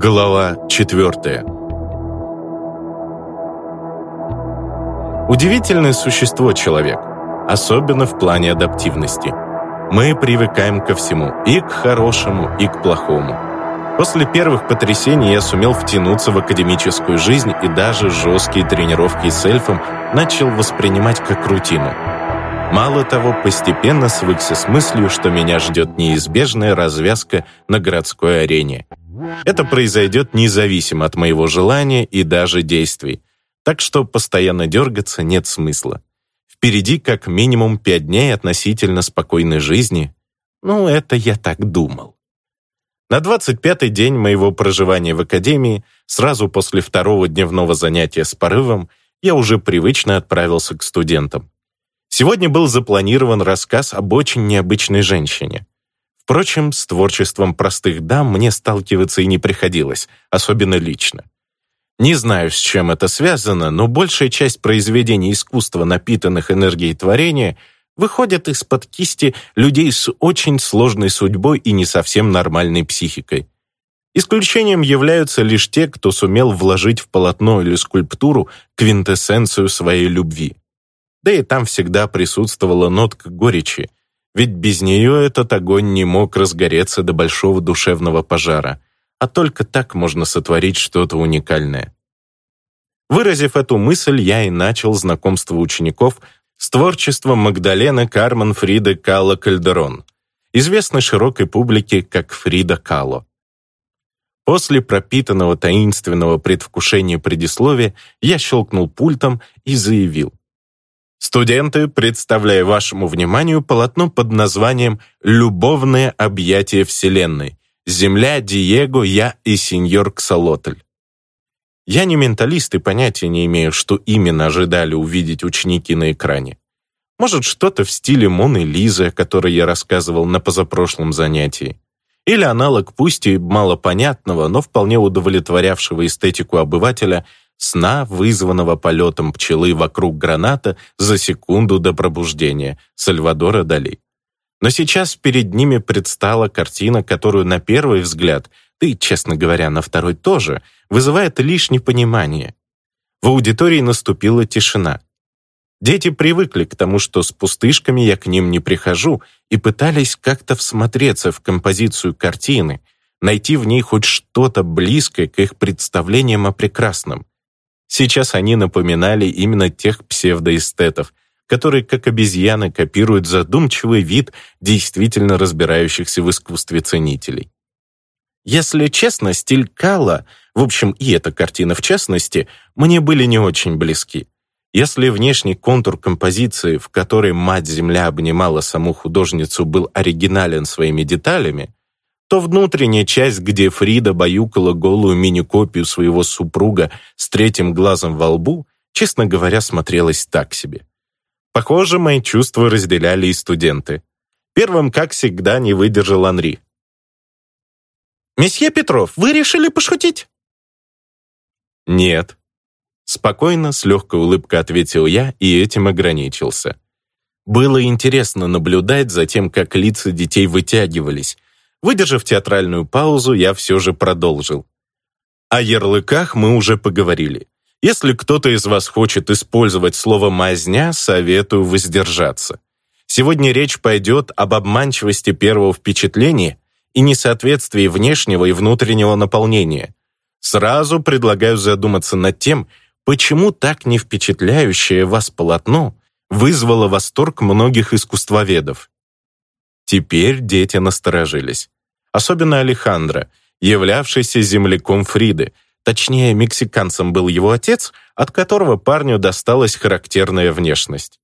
Глава четвертая Удивительное существо человек, особенно в плане адаптивности. Мы привыкаем ко всему, и к хорошему, и к плохому. После первых потрясений я сумел втянуться в академическую жизнь и даже жесткие тренировки с эльфом начал воспринимать как рутину. Мало того, постепенно свыкся с мыслью, что меня ждет неизбежная развязка на городской арене. Это произойдет независимо от моего желания и даже действий, так что постоянно дергаться нет смысла. Впереди как минимум пять дней относительно спокойной жизни. Ну, это я так думал. На 25-й день моего проживания в академии, сразу после второго дневного занятия с порывом, я уже привычно отправился к студентам. Сегодня был запланирован рассказ об очень необычной женщине. Впрочем, с творчеством простых дам мне сталкиваться и не приходилось, особенно лично. Не знаю, с чем это связано, но большая часть произведений искусства, напитанных энергией творения, выходят из-под кисти людей с очень сложной судьбой и не совсем нормальной психикой. Исключением являются лишь те, кто сумел вложить в полотно или скульптуру квинтэссенцию своей любви да и там всегда присутствовала нотка горечи, ведь без нее этот огонь не мог разгореться до большого душевного пожара, а только так можно сотворить что-то уникальное. Выразив эту мысль, я и начал знакомство учеников с творчеством Магдалены Кармен Фриды Кало Кальдерон, известной широкой публике как Фрида Кало. После пропитанного таинственного предвкушения предисловия я щелкнул пультом и заявил. Студенты, представляю вашему вниманию полотно под названием «Любовное объятие Вселенной. Земля, Диего, я и сеньор Ксалотль». Я не менталист и понятия не имею, что именно ожидали увидеть ученики на экране. Может, что-то в стиле Моны Лизы, о которой я рассказывал на позапрошлом занятии. Или аналог пусть и малопонятного, но вполне удовлетворявшего эстетику обывателя сна, вызванного полетом пчелы вокруг граната за секунду до пробуждения Сальвадора Дали. Но сейчас перед ними предстала картина, которую на первый взгляд, да и, честно говоря, на второй тоже, вызывает лишь непонимание. В аудитории наступила тишина. Дети привыкли к тому, что с пустышками я к ним не прихожу, и пытались как-то всмотреться в композицию картины, найти в ней хоть что-то близкое к их представлениям о прекрасном. Сейчас они напоминали именно тех псевдоэстетов, которые, как обезьяны, копируют задумчивый вид действительно разбирающихся в искусстве ценителей. Если честно, стиль Кала, в общем, и эта картина в частности, мне были не очень близки. Если внешний контур композиции, в которой мать-земля обнимала саму художницу, был оригинален своими деталями, то внутренняя часть, где Фрида баюкала голую мини-копию своего супруга с третьим глазом во лбу, честно говоря, смотрелась так себе. Похоже, мои чувства разделяли и студенты. Первым, как всегда, не выдержал Анри. «Месье Петров, вы решили пошутить?» «Нет». Спокойно, с легкой улыбкой ответил я и этим ограничился. Было интересно наблюдать за тем, как лица детей вытягивались, Выдержав театральную паузу, я все же продолжил. О ярлыках мы уже поговорили. Если кто-то из вас хочет использовать слово «мазня», советую воздержаться. Сегодня речь пойдет об обманчивости первого впечатления и несоответствии внешнего и внутреннего наполнения. Сразу предлагаю задуматься над тем, почему так не впечатляющее вас полотно вызвало восторг многих искусствоведов. Теперь дети насторожились. Особенно Алехандро, являвшийся земляком Фриды, точнее, мексиканцем был его отец, от которого парню досталась характерная внешность.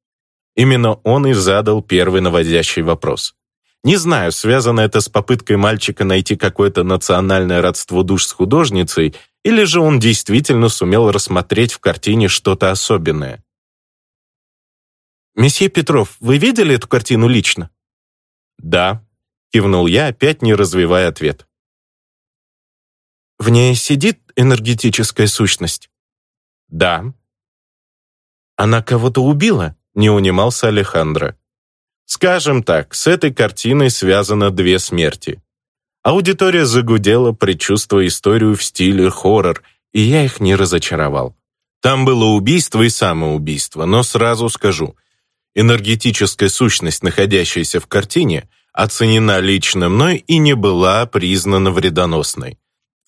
Именно он и задал первый наводящий вопрос. Не знаю, связано это с попыткой мальчика найти какое-то национальное родство душ с художницей, или же он действительно сумел рассмотреть в картине что-то особенное. «Месье Петров, вы видели эту картину лично?» «Да», — кивнул я, опять не развивая ответ. «В ней сидит энергетическая сущность?» «Да». «Она кого-то убила?» — не унимался Алехандро. «Скажем так, с этой картиной связано две смерти. Аудитория загудела, предчувствуя историю в стиле хоррор, и я их не разочаровал. Там было убийство и самоубийство, но сразу скажу, энергетическая сущность, находящаяся в картине, оценена лично мной и не была признана вредоносной.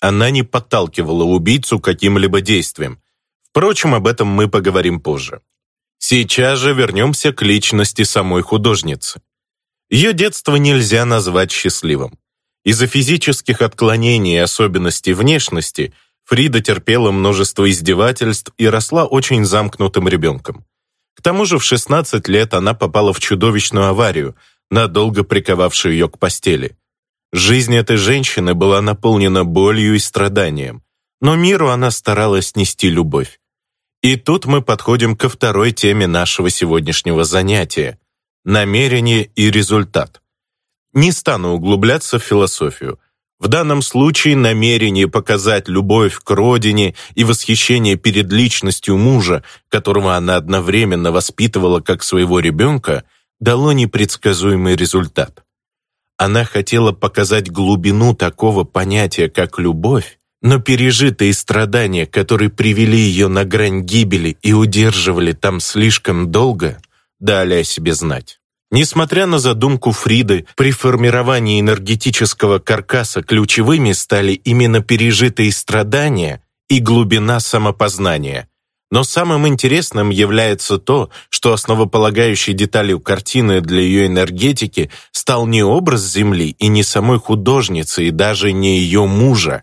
Она не подталкивала убийцу каким-либо действием. Впрочем, об этом мы поговорим позже. Сейчас же вернемся к личности самой художницы. Ее детство нельзя назвать счастливым. Из-за физических отклонений и особенностей внешности Фрида терпела множество издевательств и росла очень замкнутым ребенком. К тому же в 16 лет она попала в чудовищную аварию, надолго приковавшую ее к постели. Жизнь этой женщины была наполнена болью и страданием, но миру она старалась нести любовь. И тут мы подходим ко второй теме нашего сегодняшнего занятия – намерение и результат. Не стану углубляться в философию. В данном случае намерение показать любовь к родине и восхищение перед личностью мужа, которого она одновременно воспитывала как своего ребенка, дало непредсказуемый результат. Она хотела показать глубину такого понятия, как любовь, но пережитые страдания, которые привели ее на грань гибели и удерживали там слишком долго, дали о себе знать. Несмотря на задумку Фриды, при формировании энергетического каркаса ключевыми стали именно пережитые страдания и глубина самопознания. Но самым интересным является то, что основополагающей деталью картины для ее энергетики стал не образ Земли и не самой художницы, и даже не ее мужа.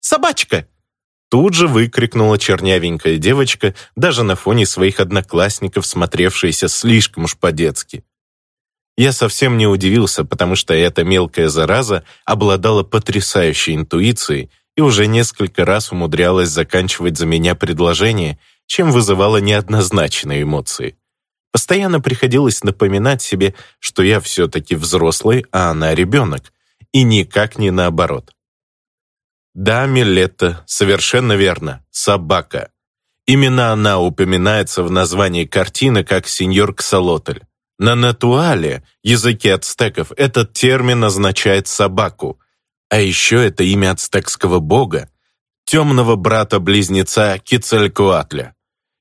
«Собачка!» Тут же выкрикнула чернявенькая девочка, даже на фоне своих одноклассников, смотревшаяся слишком уж по-детски. Я совсем не удивился, потому что эта мелкая зараза обладала потрясающей интуицией и уже несколько раз умудрялась заканчивать за меня предложение, чем вызывала неоднозначные эмоции. Постоянно приходилось напоминать себе, что я все-таки взрослый, а она ребенок, и никак не наоборот. Да, Милетта, совершенно верно, собака. Именно она упоминается в названии картины как сеньор Ксалотль. На натуале, языке ацтеков, этот термин означает собаку. А еще это имя ацтекского бога, темного брата-близнеца Кицалькуатля.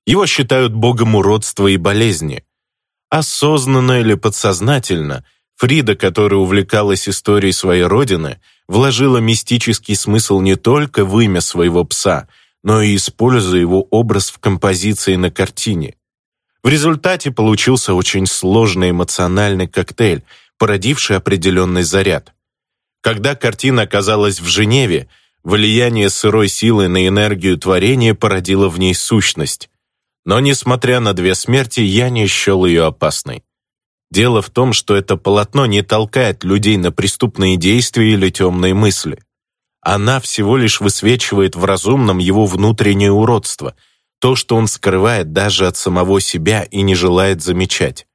Его считают богом уродства и болезни. Осознанно или подсознательно, Фрида, которая увлекалась историей своей родины, вложила мистический смысл не только в имя своего пса, но и используя его образ в композиции на картине. В результате получился очень сложный эмоциональный коктейль, породивший определенный заряд. Когда картина оказалась в Женеве, влияние сырой силы на энергию творения породило в ней сущность. Но, несмотря на две смерти, я не счел ее опасной. Дело в том, что это полотно не толкает людей на преступные действия или темные мысли. Она всего лишь высвечивает в разумном его внутреннее уродство, то, что он скрывает даже от самого себя и не желает замечать.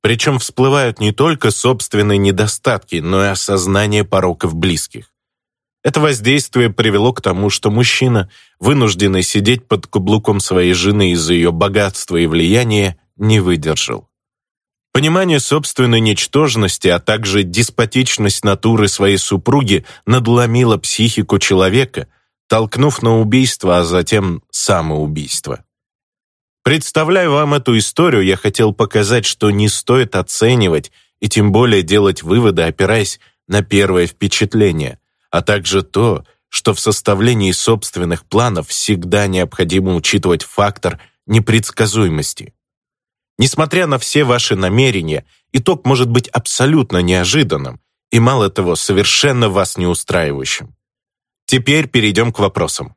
Причем всплывают не только собственные недостатки, но и осознание пороков близких. Это воздействие привело к тому, что мужчина, вынужденный сидеть под каблуком своей жены из-за ее богатства и влияния, не выдержал. Понимание собственной ничтожности, а также деспотичность натуры своей супруги надломило психику человека, толкнув на убийство, а затем самоубийство. Представляя вам эту историю, я хотел показать, что не стоит оценивать и тем более делать выводы, опираясь на первое впечатление, а также то, что в составлении собственных планов всегда необходимо учитывать фактор непредсказуемости. Несмотря на все ваши намерения, итог может быть абсолютно неожиданным и, мало того, совершенно вас не устраивающим. Теперь перейдем к вопросам.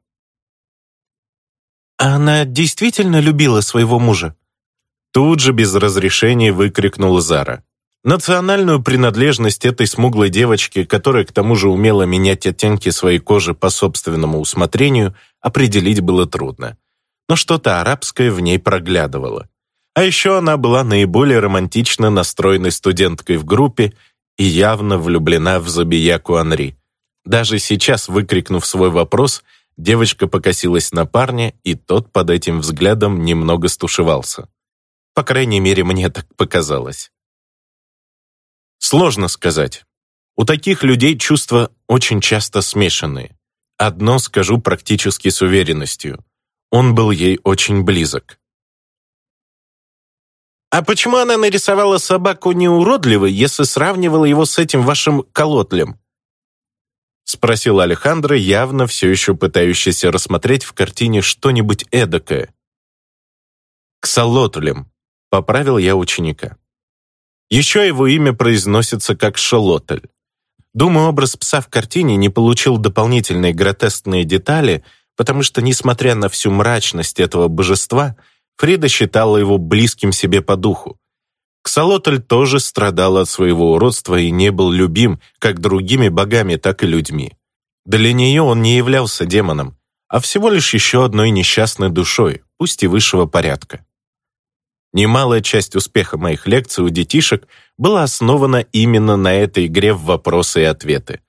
«А она действительно любила своего мужа?» Тут же без разрешения выкрикнула Зара. Национальную принадлежность этой смуглой девочки, которая к тому же умела менять оттенки своей кожи по собственному усмотрению, определить было трудно. Но что-то арабское в ней проглядывало. А еще она была наиболее романтично настроенной студенткой в группе и явно влюблена в забияку Анри. Даже сейчас, выкрикнув свой вопрос, девочка покосилась на парня, и тот под этим взглядом немного стушевался. По крайней мере, мне так показалось. Сложно сказать. У таких людей чувства очень часто смешанные. Одно скажу практически с уверенностью. Он был ей очень близок. «А почему она нарисовала собаку неуродливой, если сравнивала его с этим вашим колотлем?» Спросил Алехандро, явно все еще пытающийся рассмотреть в картине что-нибудь эдакое. «Ксалотлем», — поправил я ученика. Еще его имя произносится как Шалотль. Думаю, образ пса в картине не получил дополнительные гротескные детали, потому что, несмотря на всю мрачность этого божества, Фрида считала его близким себе по духу. Ксалотль тоже страдал от своего уродства и не был любим как другими богами, так и людьми. Для нее он не являлся демоном, а всего лишь еще одной несчастной душой, пусть и высшего порядка. Немалая часть успеха моих лекций у детишек была основана именно на этой игре в вопросы и ответы.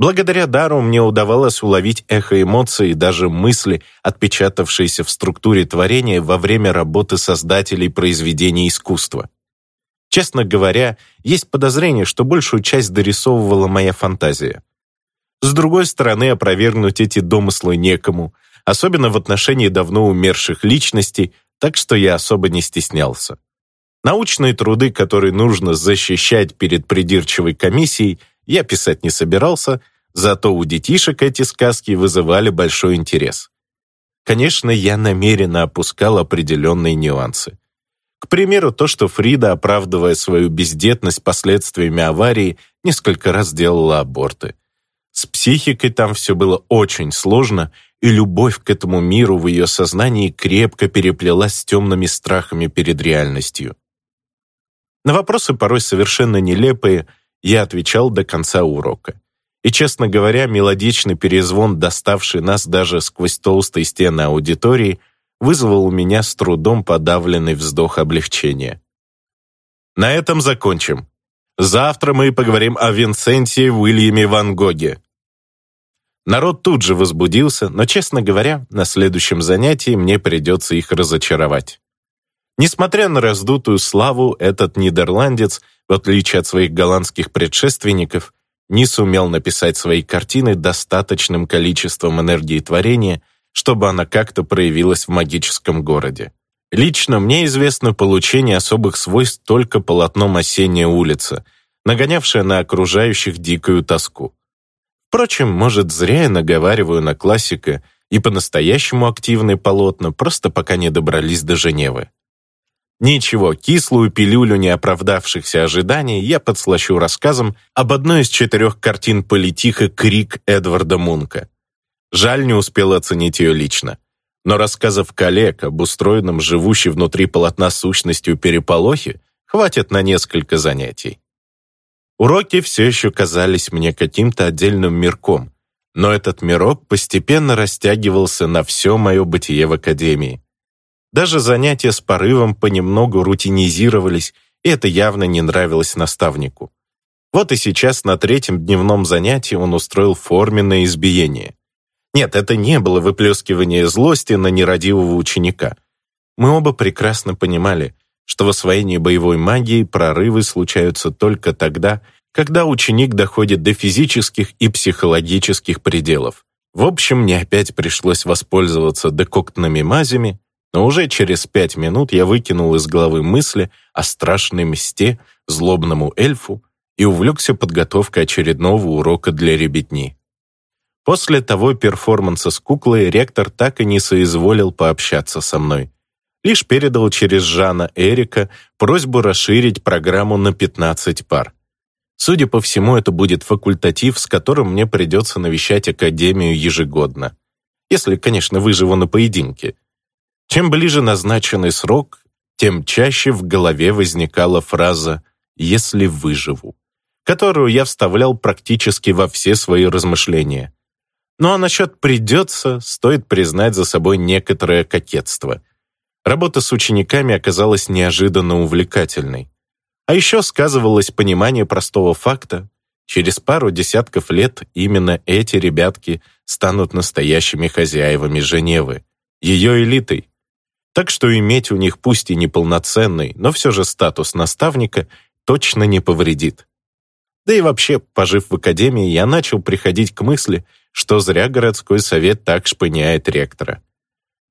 Благодаря дару мне удавалось уловить эхо эмоций и даже мысли, отпечатавшиеся в структуре творения во время работы создателей произведений искусства. Честно говоря, есть подозрение, что большую часть дорисовывала моя фантазия. С другой стороны, опровергнуть эти домыслы некому, особенно в отношении давно умерших личностей, так что я особо не стеснялся. Научные труды, которые нужно защищать перед придирчивой комиссией, я писать не собирался, зато у детишек эти сказки вызывали большой интерес. Конечно, я намеренно опускал определенные нюансы. К примеру, то, что Фрида, оправдывая свою бездетность последствиями аварии, несколько раз делала аборты. С психикой там все было очень сложно, и любовь к этому миру в ее сознании крепко переплелась с темными страхами перед реальностью. На вопросы, порой совершенно нелепые, я отвечал до конца урока. И, честно говоря, мелодичный перезвон, доставший нас даже сквозь толстые стены аудитории, вызвал у меня с трудом подавленный вздох облегчения. На этом закончим. Завтра мы поговорим о Винсенте Уильяме Ван Гоге. Народ тут же возбудился, но, честно говоря, на следующем занятии мне придется их разочаровать. Несмотря на раздутую славу, этот нидерландец, в отличие от своих голландских предшественников, не сумел написать свои картины достаточным количеством энергии творения, чтобы она как-то проявилась в магическом городе. Лично мне известно получение особых свойств только полотном «Осенняя улица», нагонявшее на окружающих дикую тоску. Впрочем, может, зря я наговариваю на классика, и по-настоящему активные полотна просто пока не добрались до Женевы. Ничего, кислую пилюлю неоправдавшихся ожиданий я подслащу рассказом об одной из четырех картин политиха «Крик» Эдварда Мунка. Жаль, не успел оценить ее лично. Но рассказов коллег об устроенном живущей внутри полотна сущностью переполохе хватит на несколько занятий. Уроки все еще казались мне каким-то отдельным мирком, но этот мирок постепенно растягивался на все мое бытие в академии. Даже занятия с порывом понемногу рутинизировались, и это явно не нравилось наставнику. Вот и сейчас на третьем дневном занятии он устроил форменное избиение. Нет, это не было выплескивание злости на нерадивого ученика. Мы оба прекрасно понимали, что в освоении боевой магии прорывы случаются только тогда, когда ученик доходит до физических и психологических пределов. В общем, мне опять пришлось воспользоваться декоктными мазями, но уже через пять минут я выкинул из головы мысли о страшной мсте злобному эльфу и увлекся подготовкой очередного урока для ребятни. После того перформанса с куклой ректор так и не соизволил пообщаться со мной. Лишь передал через Жана Эрика просьбу расширить программу на 15 пар. Судя по всему, это будет факультатив, с которым мне придется навещать Академию ежегодно. Если, конечно, выживу на поединке. Чем ближе назначенный срок, тем чаще в голове возникала фраза «если выживу», которую я вставлял практически во все свои размышления. Ну а насчет «придется» стоит признать за собой некоторое кокетство. Работа с учениками оказалась неожиданно увлекательной. А еще сказывалось понимание простого факта. Через пару десятков лет именно эти ребятки станут настоящими хозяевами Женевы, ее элитой. Так что иметь у них пусть и неполноценный, но все же статус наставника точно не повредит. Да и вообще, пожив в академии, я начал приходить к мысли, что зря городской совет так шпыняет ректора.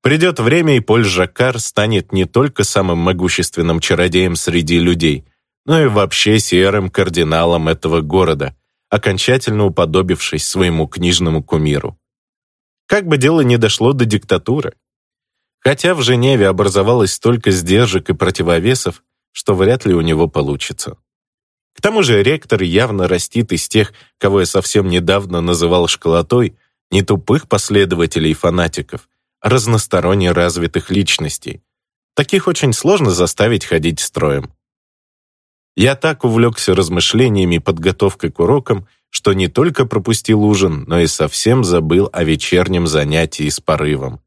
Придет время, и Поль Жаккар станет не только самым могущественным чародеем среди людей, но и вообще серым кардиналом этого города, окончательно уподобившись своему книжному кумиру. Как бы дело не дошло до диктатуры. Хотя в Женеве образовалось столько сдержек и противовесов, что вряд ли у него получится. К тому же ректор явно растит из тех, кого я совсем недавно называл школотой, не тупых последователей и фанатиков, а разносторонне развитых личностей. Таких очень сложно заставить ходить строем. Я так увлекся размышлениями и подготовкой к урокам, что не только пропустил ужин, но и совсем забыл о вечернем занятии с порывом.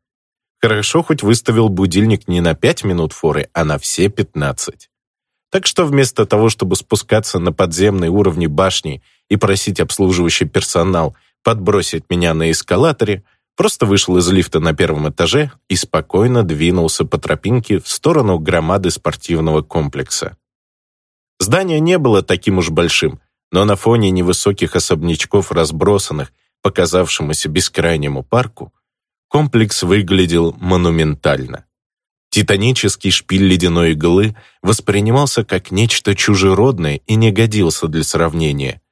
Хорошо хоть выставил будильник не на пять минут форы, а на все пятнадцать. Так что вместо того, чтобы спускаться на подземные уровни башни и просить обслуживающий персонал подбросить меня на эскалаторе, просто вышел из лифта на первом этаже и спокойно двинулся по тропинке в сторону громады спортивного комплекса. Здание не было таким уж большим, но на фоне невысоких особнячков, разбросанных, показавшемуся бескрайнему парку, комплекс выглядел монументально. Титанический шпиль ледяной иглы воспринимался как нечто чужеродное и не годился для сравнения.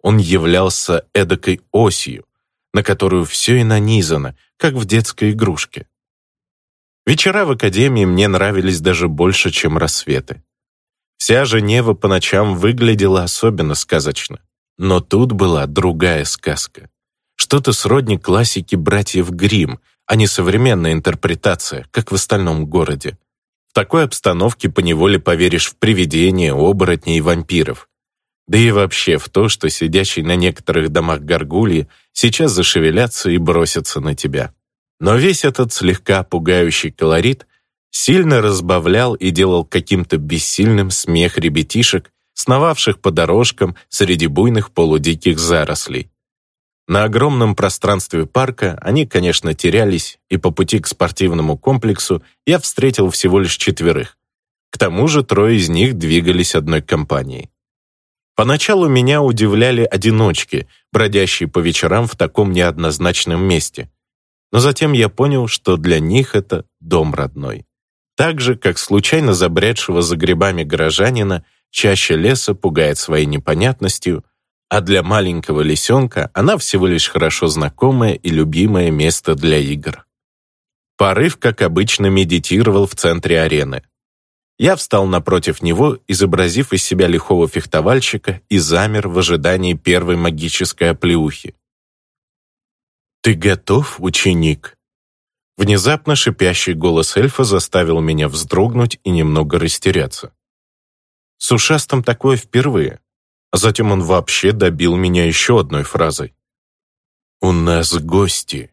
Он являлся эдакой осью, на которую все и нанизано, как в детской игрушке. Вечера в академии мне нравились даже больше, чем рассветы. Вся Женева по ночам выглядела особенно сказочно. Но тут была другая сказка. Что-то сродни классики братьев Гримм, а не современная интерпретация, как в остальном городе. В такой обстановке поневоле поверишь в привидения, оборотней и вампиров. Да и вообще в то, что сидящие на некоторых домах горгульи сейчас зашевелятся и бросятся на тебя. Но весь этот слегка пугающий колорит сильно разбавлял и делал каким-то бессильным смех ребятишек, сновавших по дорожкам среди буйных полудиких зарослей. На огромном пространстве парка они, конечно, терялись, и по пути к спортивному комплексу я встретил всего лишь четверых. К тому же трое из них двигались одной компанией. Поначалу меня удивляли одиночки, бродящие по вечерам в таком неоднозначном месте. Но затем я понял, что для них это дом родной. Так же, как случайно забредшего за грибами горожанина, чаще леса пугает своей непонятностью, а для маленького лисенка она всего лишь хорошо знакомое и любимое место для игр. Порыв, как обычно, медитировал в центре арены. Я встал напротив него, изобразив из себя лихого фехтовальщика, и замер в ожидании первой магической оплеухи. «Ты готов, ученик?» Внезапно шипящий голос эльфа заставил меня вздрогнуть и немного растеряться. С ушастом такое впервые. А затем он вообще добил меня еще одной фразой. «У нас гости».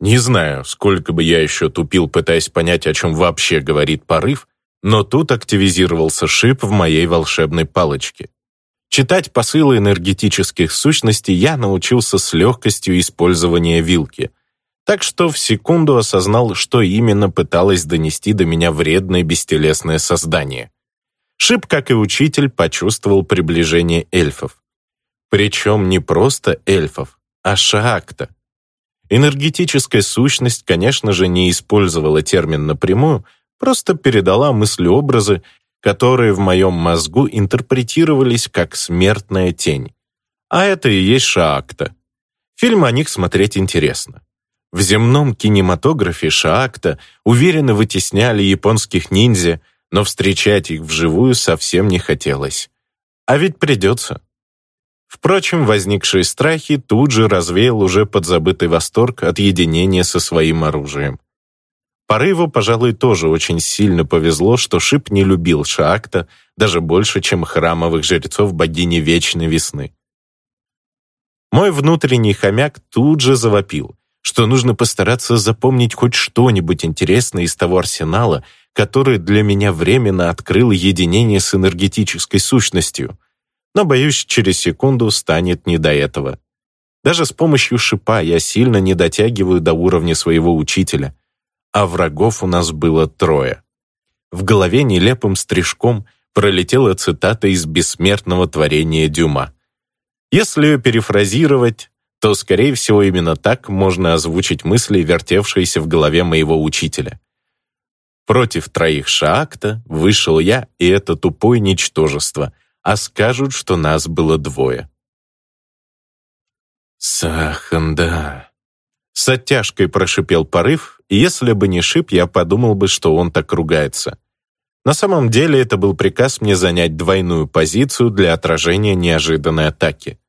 Не знаю, сколько бы я еще тупил, пытаясь понять, о чем вообще говорит порыв, но тут активизировался шип в моей волшебной палочке. Читать посылы энергетических сущностей я научился с легкостью использования вилки, так что в секунду осознал, что именно пыталось донести до меня вредное бестелесное создание. Шип, как и учитель, почувствовал приближение эльфов. Причем не просто эльфов, а шаакта. Энергетическая сущность, конечно же, не использовала термин напрямую, просто передала мысли-образы, которые в моем мозгу интерпретировались как смертная тень. А это и есть шаакта. Фильм о них смотреть интересно. В земном кинематографе шаакта уверенно вытесняли японских ниндзя, но встречать их вживую совсем не хотелось. А ведь придется. Впрочем, возникшие страхи тут же развеял уже подзабытый восторг от единения со своим оружием. Порыву, пожалуй, тоже очень сильно повезло, что Шип не любил Шаакта даже больше, чем храмовых жрецов богини Вечной Весны. Мой внутренний хомяк тут же завопил, что нужно постараться запомнить хоть что-нибудь интересное из того арсенала, который для меня временно открыл единение с энергетической сущностью. Но, боюсь, через секунду станет не до этого. Даже с помощью шипа я сильно не дотягиваю до уровня своего учителя, а врагов у нас было трое. В голове нелепым стрижком пролетела цитата из бессмертного творения Дюма. Если ее перефразировать, то, скорее всего, именно так можно озвучить мысли, вертевшиеся в голове моего учителя. Против троих шаакта вышел я и это тупое ничтожество, а скажут, что нас было двое. «Саханда!» С оттяжкой прошипел порыв, и если бы не шип, я подумал бы, что он так ругается. На самом деле это был приказ мне занять двойную позицию для отражения неожиданной атаки.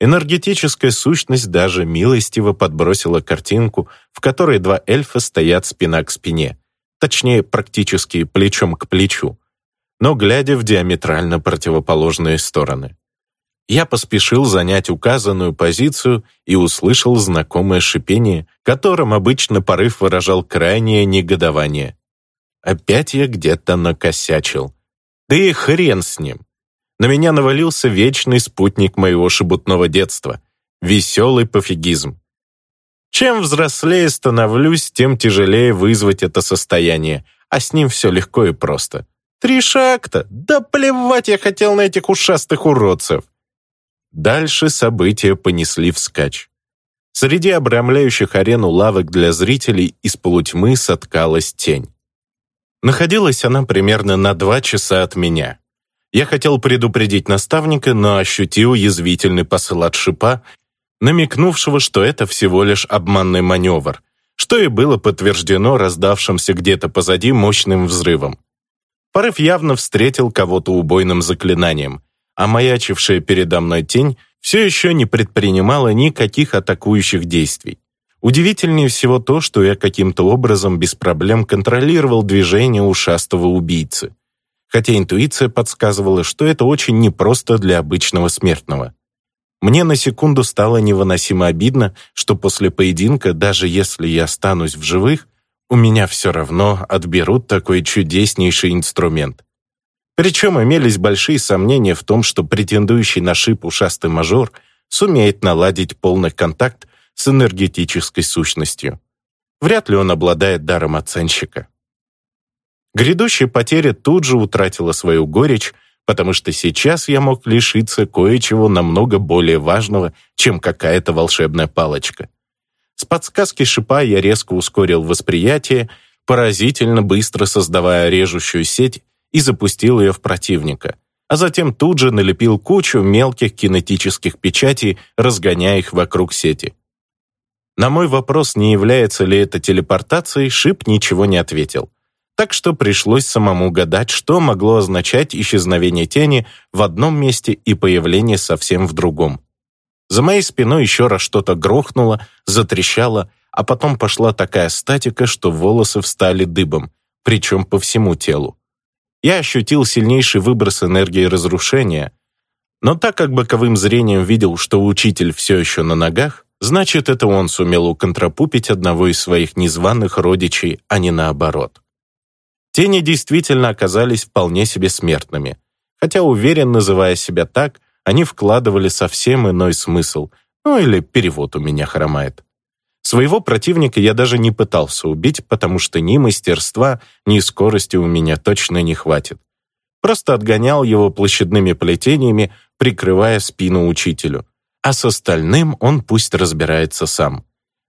Энергетическая сущность даже милостиво подбросила картинку, в которой два эльфа стоят спина к спине, точнее, практически плечом к плечу, но глядя в диаметрально противоположные стороны. Я поспешил занять указанную позицию и услышал знакомое шипение, которым обычно порыв выражал крайнее негодование. Опять я где-то накосячил. Да и хрен с ним. На меня навалился вечный спутник моего шебутного детства — веселый пофигизм. Чем взрослее становлюсь, тем тяжелее вызвать это состояние, а с ним все легко и просто. Три шагта? Да плевать я хотел на этих ушастых уродцев. Дальше события понесли вскачь. Среди обрамляющих арену лавок для зрителей из полутьмы соткалась тень. Находилась она примерно на два часа от меня. Я хотел предупредить наставника, но ощутил язвительный посыл от шипа, намекнувшего, что это всего лишь обманный маневр, что и было подтверждено раздавшимся где-то позади мощным взрывом. Порыв явно встретил кого-то убойным заклинанием, а маячившая передо мной тень все еще не предпринимала никаких атакующих действий. Удивительнее всего то, что я каким-то образом без проблем контролировал движение ушастого убийцы. Хотя интуиция подсказывала, что это очень непросто для обычного смертного. Мне на секунду стало невыносимо обидно, что после поединка, даже если я останусь в живых, у меня все равно отберут такой чудеснейший инструмент. Причем имелись большие сомнения в том, что претендующий на шип ушастый мажор сумеет наладить полный контакт с энергетической сущностью. Вряд ли он обладает даром оценщика. Грядущая потеря тут же утратила свою горечь, потому что сейчас я мог лишиться кое-чего намного более важного, чем какая-то волшебная палочка. С подсказки шипа я резко ускорил восприятие, поразительно быстро создавая режущую сеть и запустил ее в противника, а затем тут же налепил кучу мелких кинетических печатей, разгоняя их вокруг сети. На мой вопрос, не является ли это телепортацией, Шип ничего не ответил. Так что пришлось самому гадать, что могло означать исчезновение тени в одном месте и появление совсем в другом. За моей спиной еще раз что-то грохнуло, затрещало, а потом пошла такая статика, что волосы встали дыбом, причем по всему телу я ощутил сильнейший выброс энергии разрушения, но так как боковым зрением видел, что учитель все еще на ногах, значит, это он сумел уконтрапупить одного из своих незваных родичей, а не наоборот. Тени действительно оказались вполне себе смертными, хотя, уверен, называя себя так, они вкладывали совсем иной смысл, ну или перевод у меня хромает. Своего противника я даже не пытался убить, потому что ни мастерства, ни скорости у меня точно не хватит. Просто отгонял его площадными плетениями, прикрывая спину учителю. А с остальным он пусть разбирается сам.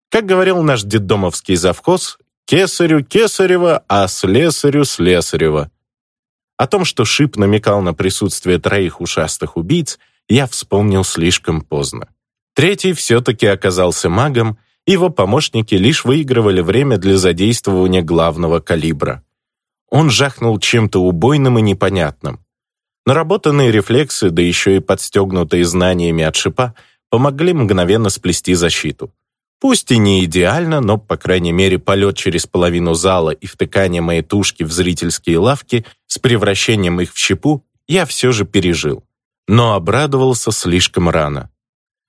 Как говорил наш детдомовский завхоз, «Кесарю Кесарева, а слесарю Слесарева». О том, что Шип намекал на присутствие троих ушастых убийц, я вспомнил слишком поздно. Третий все-таки оказался магом, его помощники лишь выигрывали время для задействования главного калибра. Он жахнул чем-то убойным и непонятным. Наработанные рефлексы, да еще и подстегнутые знаниями от шипа, помогли мгновенно сплести защиту. Пусть и не идеально, но, по крайней мере, полет через половину зала и втыкание моей тушки в зрительские лавки с превращением их в щепу я все же пережил. Но обрадовался слишком рано.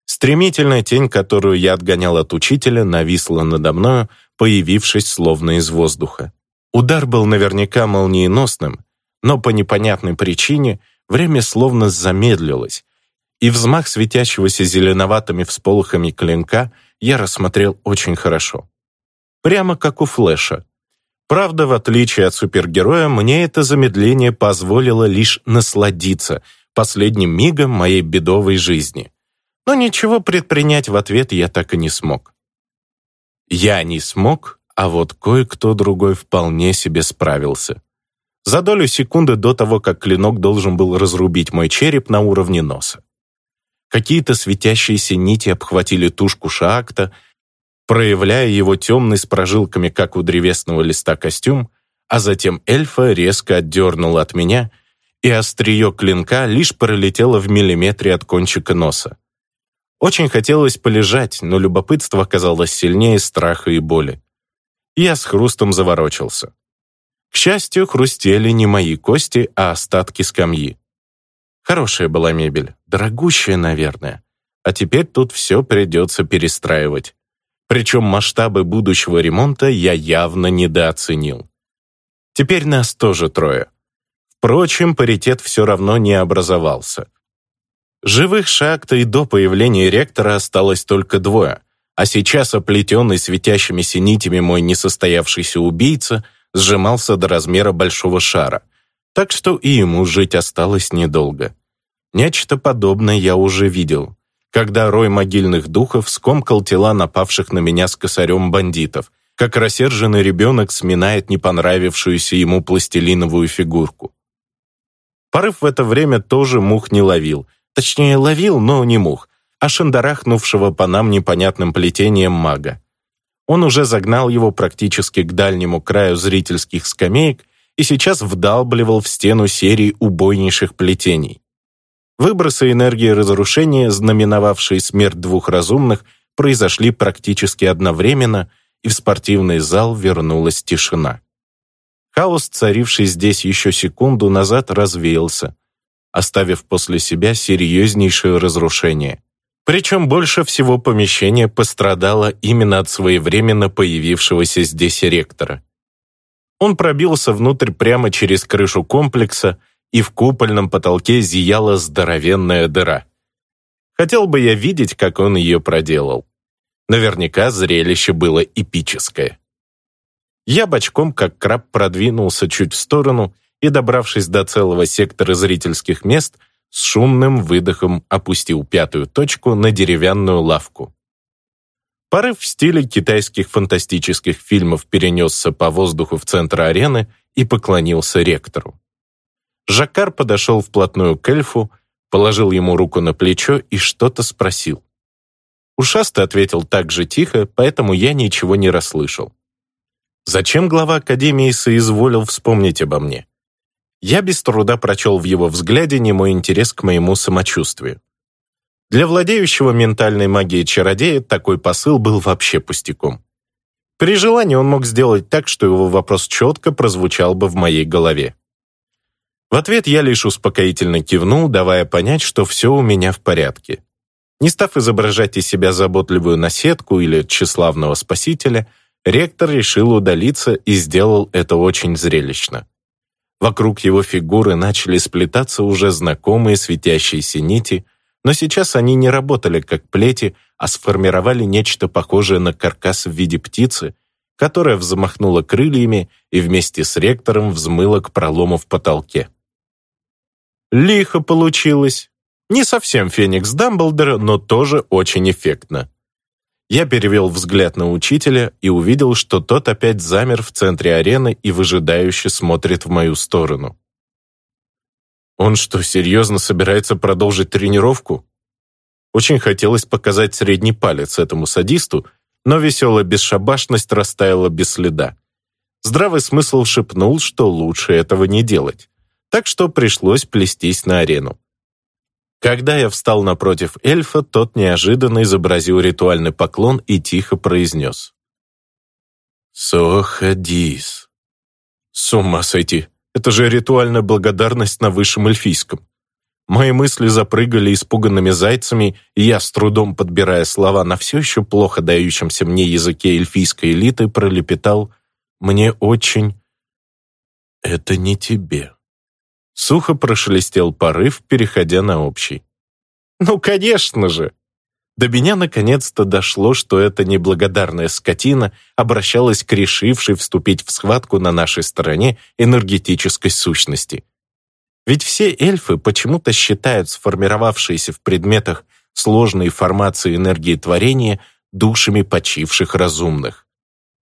Стремительная тень, которую я отгонял от учителя, нависла надо мною, появившись словно из воздуха. Удар был наверняка молниеносным, но по непонятной причине время словно замедлилось, и взмах светящегося зеленоватыми всполохами клинка я рассмотрел очень хорошо. Прямо как у флеша. Правда, в отличие от супергероя, мне это замедление позволило лишь насладиться последним мигом моей бедовой жизни. Но ничего предпринять в ответ я так и не смог. Я не смог, а вот кое-кто другой вполне себе справился. За долю секунды до того, как клинок должен был разрубить мой череп на уровне носа. Какие-то светящиеся нити обхватили тушку Шаакта, проявляя его темный с прожилками, как у древесного листа, костюм, а затем эльфа резко отдернул от меня, и острие клинка лишь пролетело в миллиметре от кончика носа. Очень хотелось полежать, но любопытство оказалось сильнее страха и боли. Я с хрустом заворочился. К счастью, хрустели не мои кости, а остатки скамьи. Хорошая была мебель, дорогущая, наверное. А теперь тут все придется перестраивать. Причем масштабы будущего ремонта я явно недооценил. Теперь нас тоже трое. Впрочем, паритет все равно не образовался. Живых шахта и до появления ректора осталось только двое, а сейчас оплетенный светящимися нитями мой несостоявшийся убийца сжимался до размера большого шара, так что и ему жить осталось недолго. Нечто подобное я уже видел, когда рой могильных духов скомкал тела напавших на меня с косарем бандитов, как рассерженный ребенок сминает не понравившуюся ему пластилиновую фигурку. Порыв в это время тоже мух не ловил, точнее ловил, но не мух, а шандарахнувшего по нам непонятным плетением мага. Он уже загнал его практически к дальнему краю зрительских скамеек и сейчас вдалбливал в стену серии убойнейших плетений. Выбросы энергии разрушения, знаменовавшие смерть двух разумных, произошли практически одновременно, и в спортивный зал вернулась тишина. Хаос, царивший здесь еще секунду назад, развеялся, оставив после себя серьезнейшее разрушение. Причем больше всего помещение пострадало именно от своевременно появившегося здесь ректора. Он пробился внутрь прямо через крышу комплекса, и в купольном потолке зияла здоровенная дыра. Хотел бы я видеть, как он ее проделал. Наверняка зрелище было эпическое. Я бочком, как краб, продвинулся чуть в сторону и, добравшись до целого сектора зрительских мест, с шумным выдохом опустил пятую точку на деревянную лавку. Порыв в стиле китайских фантастических фильмов перенесся по воздуху в центр арены и поклонился ректору. Жакар подошел вплотную к эльфу, положил ему руку на плечо и что-то спросил. Ушастый ответил так же тихо, поэтому я ничего не расслышал. Зачем глава Академии соизволил вспомнить обо мне? Я без труда прочел в его взгляде немой интерес к моему самочувствию. Для владеющего ментальной магией чародея такой посыл был вообще пустяком. При желании он мог сделать так, что его вопрос четко прозвучал бы в моей голове. В ответ я лишь успокоительно кивнул, давая понять, что все у меня в порядке. Не став изображать из себя заботливую наседку или тщеславного спасителя, ректор решил удалиться и сделал это очень зрелищно. Вокруг его фигуры начали сплетаться уже знакомые светящиеся нити, но сейчас они не работали как плети, а сформировали нечто похожее на каркас в виде птицы, которая взмахнула крыльями и вместе с ректором взмыла к пролому в потолке. Лихо получилось. Не совсем Феникс Дамблдора, но тоже очень эффектно. Я перевел взгляд на учителя и увидел, что тот опять замер в центре арены и выжидающе смотрит в мою сторону. Он что, серьезно собирается продолжить тренировку? Очень хотелось показать средний палец этому садисту, но веселая бесшабашность растаяла без следа. Здравый смысл шепнул, что лучше этого не делать так что пришлось плестись на арену. Когда я встал напротив эльфа, тот неожиданно изобразил ритуальный поклон и тихо произнес. «Соходис». С ума сойти, это же ритуальная благодарность на высшем эльфийском. Мои мысли запрыгали испуганными зайцами, и я, с трудом подбирая слова на все еще плохо дающемся мне языке эльфийской элиты, пролепетал «Мне очень...» «Это не тебе». Сухо прошелестел порыв, переходя на общий. «Ну, конечно же!» До меня наконец-то дошло, что эта неблагодарная скотина обращалась к решившей вступить в схватку на нашей стороне энергетической сущности. Ведь все эльфы почему-то считают сформировавшиеся в предметах сложные формации энергии творения душами почивших разумных.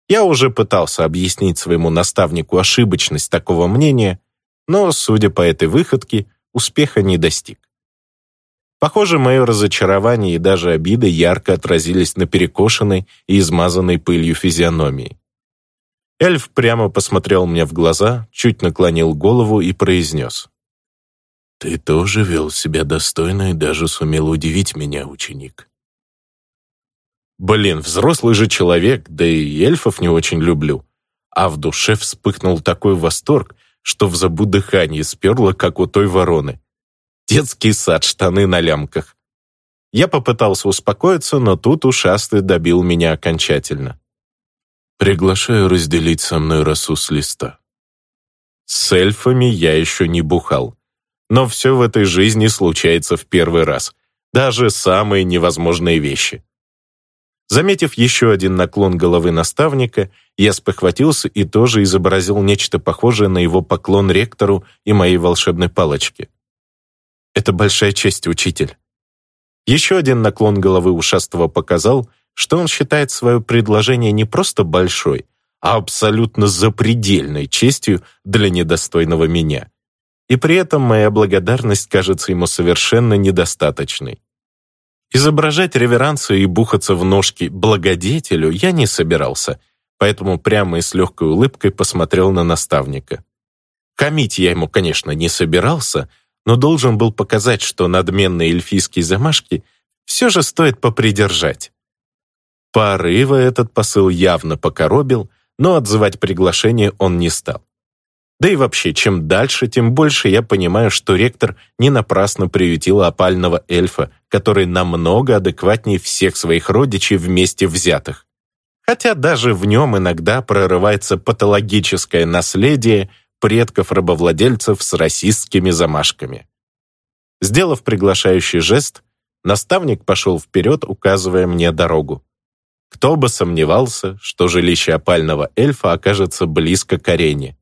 Я уже пытался объяснить своему наставнику ошибочность такого мнения, но, судя по этой выходке, успеха не достиг. Похоже, мое разочарование и даже обида ярко отразились на перекошенной и измазанной пылью физиономии. Эльф прямо посмотрел мне в глаза, чуть наклонил голову и произнес. «Ты тоже вел себя достойно и даже сумел удивить меня, ученик». Блин, взрослый же человек, да и эльфов не очень люблю. А в душе вспыхнул такой восторг, что в забу дыхание сперло, как у той вороны. Детский сад, штаны на лямках. Я попытался успокоиться, но тут ушастый добил меня окончательно. «Приглашаю разделить со мной росу с листа». С эльфами я еще не бухал. Но все в этой жизни случается в первый раз. Даже самые невозможные вещи. Заметив еще один наклон головы наставника, я спохватился и тоже изобразил нечто похожее на его поклон ректору и моей волшебной палочке. Это большая честь, учитель. Еще один наклон головы ушастого показал, что он считает свое предложение не просто большой, а абсолютно запредельной честью для недостойного меня. И при этом моя благодарность кажется ему совершенно недостаточной. Изображать реверансы и бухаться в ножки благодетелю я не собирался, поэтому прямо и с легкой улыбкой посмотрел на наставника. Хамить я ему, конечно, не собирался, но должен был показать, что надменные эльфийские замашки все же стоит попридержать. Порыва этот посыл явно покоробил, но отзывать приглашение он не стал. Да и вообще, чем дальше, тем больше я понимаю, что ректор не напрасно приютил опального эльфа, который намного адекватнее всех своих родичей вместе взятых. Хотя даже в нем иногда прорывается патологическое наследие предков-рабовладельцев с расистскими замашками. Сделав приглашающий жест, наставник пошел вперед, указывая мне дорогу. Кто бы сомневался, что жилище опального эльфа окажется близко к арене.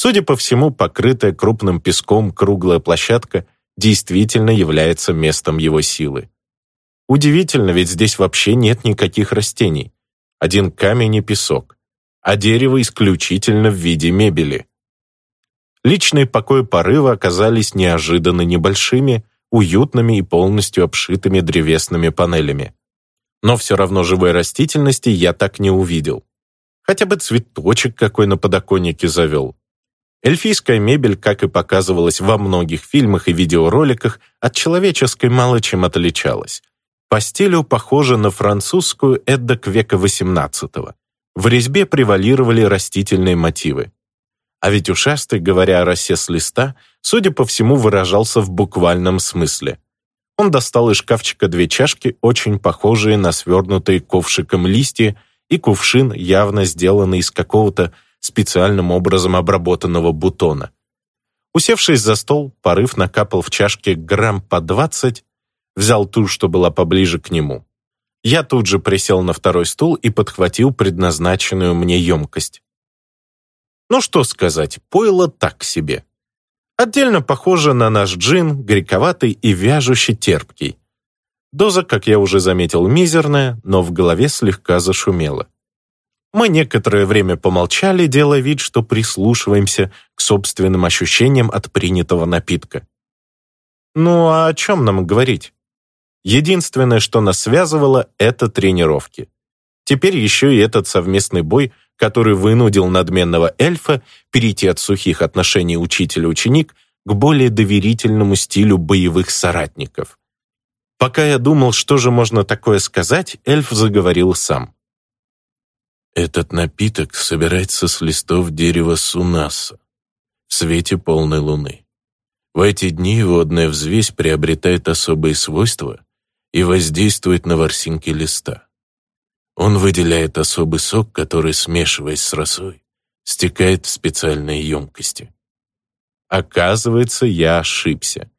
Судя по всему, покрытая крупным песком круглая площадка действительно является местом его силы. Удивительно, ведь здесь вообще нет никаких растений. Один камень и песок, а дерево исключительно в виде мебели. Личные покои порыва оказались неожиданно небольшими, уютными и полностью обшитыми древесными панелями. Но все равно живой растительности я так не увидел. Хотя бы цветочек какой на подоконнике завел. Эльфийская мебель, как и показывалось во многих фильмах и видеороликах, от человеческой мало чем отличалась. По стилю похожа на французскую эддок века XVIII. В резьбе превалировали растительные мотивы. А ведь ушастый, говоря о росе с листа, судя по всему, выражался в буквальном смысле. Он достал из шкафчика две чашки, очень похожие на свернутые ковшиком листья, и кувшин, явно сделанный из какого-то специальным образом обработанного бутона. Усевшись за стол, порыв накапал в чашке грамм по двадцать, взял ту, что была поближе к нему. Я тут же присел на второй стул и подхватил предназначенную мне емкость. Ну что сказать, пойло так себе. Отдельно похоже на наш джин, горьковатый и вяжущий терпкий. Доза, как я уже заметил, мизерная, но в голове слегка зашумела. Мы некоторое время помолчали, делая вид, что прислушиваемся к собственным ощущениям от принятого напитка. Ну а о чем нам говорить? Единственное, что нас связывало, это тренировки. Теперь еще и этот совместный бой который вынудил надменного эльфа перейти от сухих отношений учитель-ученик к более доверительному стилю боевых соратников. Пока я думал, что же можно такое сказать, эльф заговорил сам. «Этот напиток собирается с листов дерева сунаса в свете полной луны. В эти дни водная взвесь приобретает особые свойства и воздействует на ворсинки листа. Он выделяет особый сок, который, смешиваясь с росой, стекает в специальные емкости. Оказывается, я ошибся.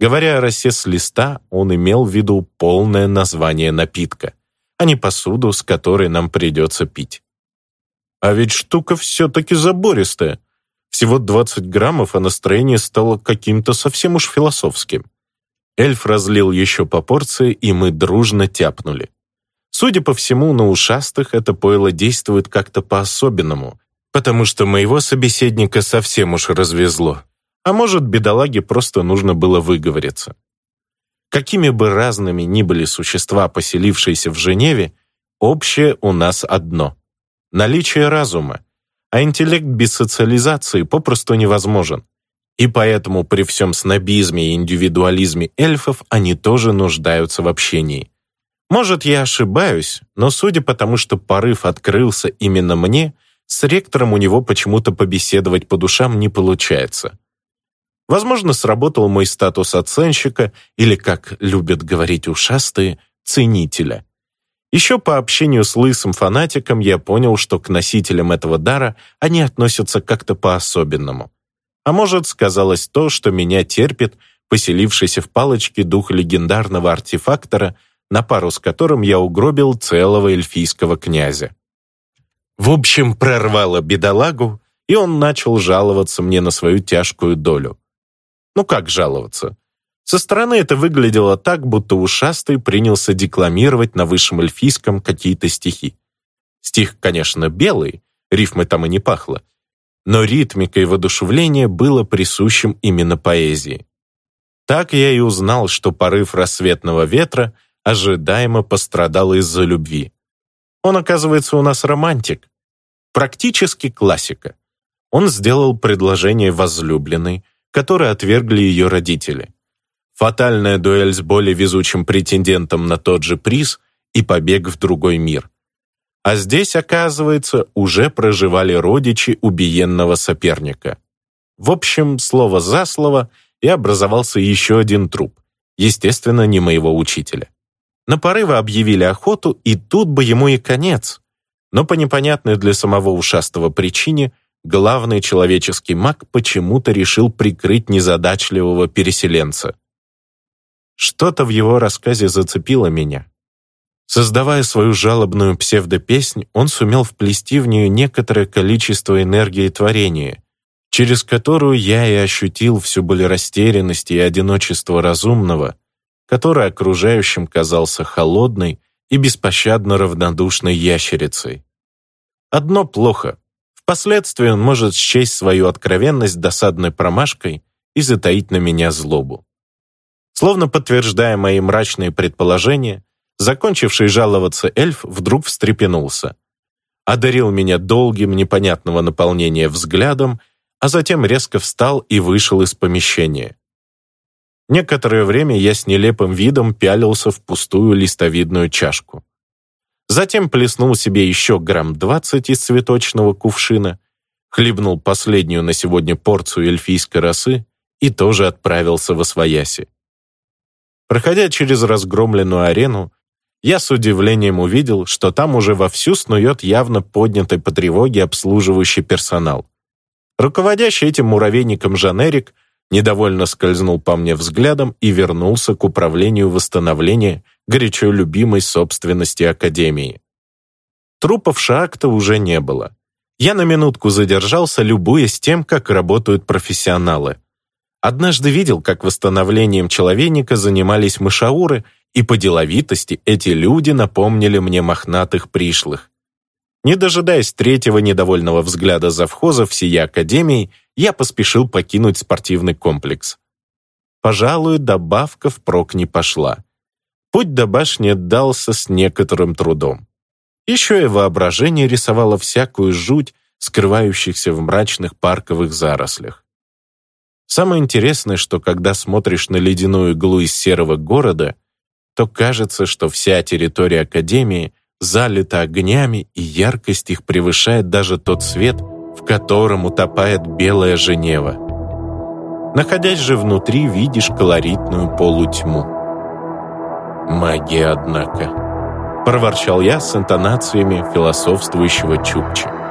Говоря о росе с листа, он имел в виду полное название напитка, а не посуду, с которой нам придется пить. А ведь штука все-таки забористая. Всего 20 граммов, а настроение стало каким-то совсем уж философским. Эльф разлил еще по порции, и мы дружно тяпнули. Судя по всему, на ушастых это пойло действует как-то по-особенному, потому что моего собеседника совсем уж развезло. А может, бедолаге просто нужно было выговориться. Какими бы разными ни были существа, поселившиеся в Женеве, общее у нас одно — наличие разума, а интеллект без социализации попросту невозможен. И поэтому при всем снобизме и индивидуализме эльфов они тоже нуждаются в общении. Может, я ошибаюсь, но судя по тому, что порыв открылся именно мне, с ректором у него почему-то побеседовать по душам не получается. Возможно, сработал мой статус оценщика или, как любят говорить ушастые, ценителя. Еще по общению с лысым фанатиком я понял, что к носителям этого дара они относятся как-то по-особенному. А может, сказалось то, что меня терпит поселившийся в палочке дух легендарного артефактора, на пару с которым я угробил целого эльфийского князя. В общем, прорвало бедолагу, и он начал жаловаться мне на свою тяжкую долю. Ну как жаловаться? Со стороны это выглядело так, будто ушастый принялся декламировать на высшем эльфийском какие-то стихи. Стих, конечно, белый, рифмы там и не пахло, но ритмика и воодушевление было присущим именно поэзии. Так я и узнал, что порыв рассветного ветра ожидаемо пострадал из-за любви. Он, оказывается, у нас романтик. Практически классика. Он сделал предложение возлюбленной, которое отвергли ее родители. Фатальная дуэль с более везучим претендентом на тот же приз и побег в другой мир. А здесь, оказывается, уже проживали родичи убиенного соперника. В общем, слово за слово, и образовался еще один труп. Естественно, не моего учителя. На порывы объявили охоту, и тут бы ему и конец. Но по непонятной для самого ушастого причине – главный человеческий маг почему-то решил прикрыть незадачливого переселенца. Что-то в его рассказе зацепило меня. Создавая свою жалобную псевдопеснь, он сумел вплести в нее некоторое количество энергии творения, через которую я и ощутил всю боль растерянности и одиночества разумного, который окружающим казался холодной и беспощадно равнодушной ящерицей. Одно плохо. Впоследствии он может счесть свою откровенность досадной промашкой и затаить на меня злобу. Словно подтверждая мои мрачные предположения, закончивший жаловаться эльф вдруг встрепенулся. Одарил меня долгим, непонятного наполнения взглядом, а затем резко встал и вышел из помещения. Некоторое время я с нелепым видом пялился в пустую листовидную чашку. Затем плеснул себе еще грамм двадцать из цветочного кувшина, хлебнул последнюю на сегодня порцию эльфийской росы и тоже отправился в Освояси. Проходя через разгромленную арену, я с удивлением увидел, что там уже вовсю снует явно поднятый по тревоге обслуживающий персонал. Руководящий этим муравейником Жанерик недовольно скользнул по мне взглядом и вернулся к управлению восстановления горячо любимой собственности Академии. Трупов Шаакта уже не было. Я на минутку задержался, любуясь тем, как работают профессионалы. Однажды видел, как восстановлением человейника занимались мышауры, и по деловитости эти люди напомнили мне мохнатых пришлых. Не дожидаясь третьего недовольного взгляда завхоза всей Академии, я поспешил покинуть спортивный комплекс. Пожалуй, добавка впрок не пошла. Путь до башни дался с некоторым трудом. Еще и воображение рисовало всякую жуть, скрывающихся в мрачных парковых зарослях. Самое интересное, что когда смотришь на ледяную иглу из серого города, то кажется, что вся территория Академии залита огнями, и яркость их превышает даже тот свет, в котором утопает белая Женева. Находясь же внутри, видишь колоритную полутьму. Магия, однако. Проворчал я с интонациями философствующего Чукчи.